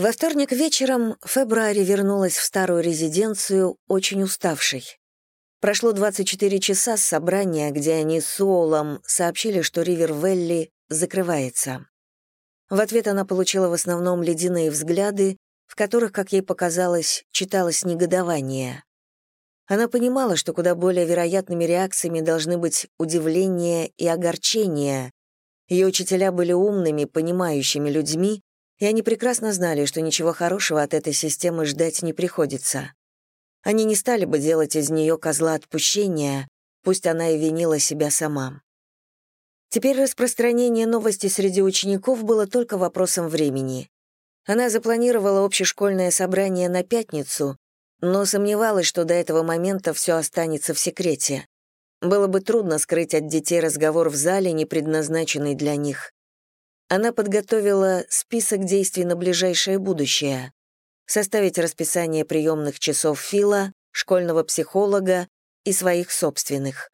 Во вторник вечером Фебруари вернулась в старую резиденцию, очень уставшей. Прошло 24 часа с собрания, где они с Уоллом сообщили, что Ривер-Велли закрывается. В ответ она получила в основном ледяные взгляды, в которых, как ей показалось, читалось негодование. Она понимала, что куда более вероятными реакциями должны быть удивление и огорчение. Ее учителя были умными, понимающими людьми, и они прекрасно знали, что ничего хорошего от этой системы ждать не приходится. Они не стали бы делать из нее козла отпущения, пусть она и винила себя сама. Теперь распространение новости среди учеников было только вопросом времени. Она запланировала общешкольное собрание на пятницу, но сомневалась, что до этого момента все останется в секрете. Было бы трудно скрыть от детей разговор в зале, не предназначенный для них. Она подготовила список действий на ближайшее будущее. Составить расписание приемных часов Фила, школьного психолога и своих собственных.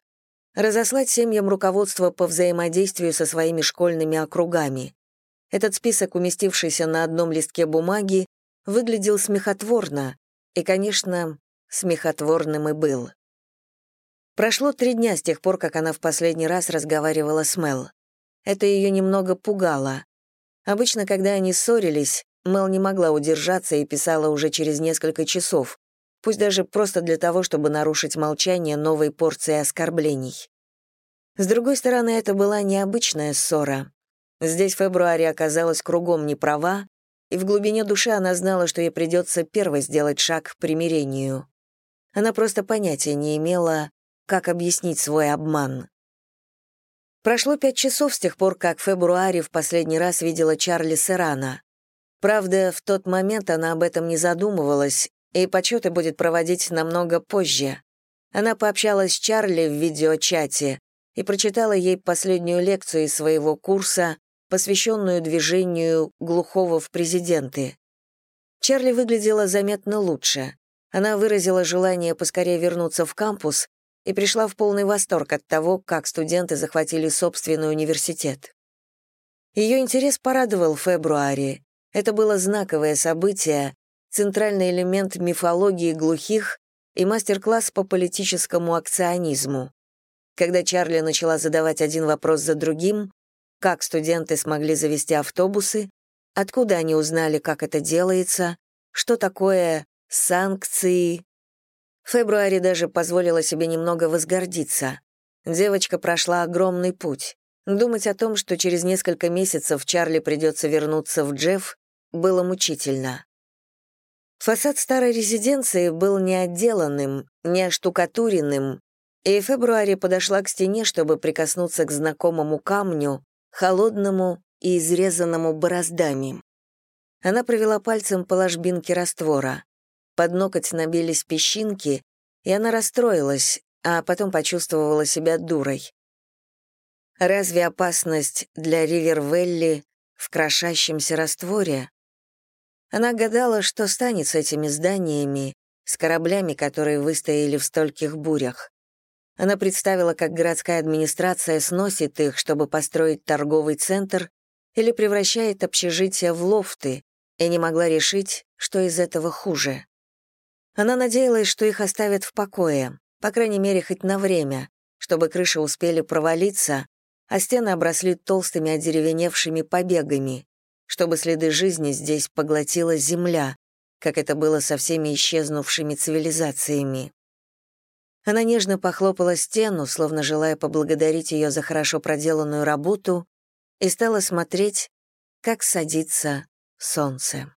Разослать семьям руководство по взаимодействию со своими школьными округами. Этот список, уместившийся на одном листке бумаги, выглядел смехотворно, и, конечно, смехотворным и был. Прошло три дня с тех пор, как она в последний раз разговаривала с Мел. Это ее немного пугало. Обычно, когда они ссорились, Мел не могла удержаться и писала уже через несколько часов, пусть даже просто для того, чтобы нарушить молчание новой порции оскорблений. С другой стороны, это была необычная ссора. Здесь Фебруари оказалась кругом не права, и в глубине души она знала, что ей придется первой сделать шаг к примирению. Она просто понятия не имела, как объяснить свой обман. Прошло пять часов с тех пор, как в февруаре в последний раз видела Чарли Серрана. Правда, в тот момент она об этом не задумывалась, и почеты будет проводить намного позже. Она пообщалась с Чарли в видеочате и прочитала ей последнюю лекцию из своего курса, посвященную движению глухого в президенты. Чарли выглядела заметно лучше. Она выразила желание поскорее вернуться в кампус и пришла в полный восторг от того, как студенты захватили собственный университет. Ее интерес порадовал Фебруари. Это было знаковое событие, центральный элемент мифологии глухих и мастер-класс по политическому акционизму. Когда Чарли начала задавать один вопрос за другим, как студенты смогли завести автобусы, откуда они узнали, как это делается, что такое санкции, Фебруари даже позволила себе немного возгордиться. Девочка прошла огромный путь. Думать о том, что через несколько месяцев Чарли придется вернуться в Джефф, было мучительно. Фасад старой резиденции был не отделанным, не оштукатуренным, и Фебруари подошла к стене, чтобы прикоснуться к знакомому камню, холодному и изрезанному бороздами. Она провела пальцем по ложбинке раствора. Под ноготь набились песчинки, и она расстроилась, а потом почувствовала себя дурой. Разве опасность для Ривервелли в крошащемся растворе? Она гадала, что станет с этими зданиями, с кораблями, которые выстояли в стольких бурях. Она представила, как городская администрация сносит их, чтобы построить торговый центр или превращает общежитие в лофты, и не могла решить, что из этого хуже. Она надеялась, что их оставят в покое, по крайней мере, хоть на время, чтобы крыши успели провалиться, а стены обросли толстыми одеревеневшими побегами, чтобы следы жизни здесь поглотила земля, как это было со всеми исчезнувшими цивилизациями. Она нежно похлопала стену, словно желая поблагодарить ее за хорошо проделанную работу, и стала смотреть, как садится солнце.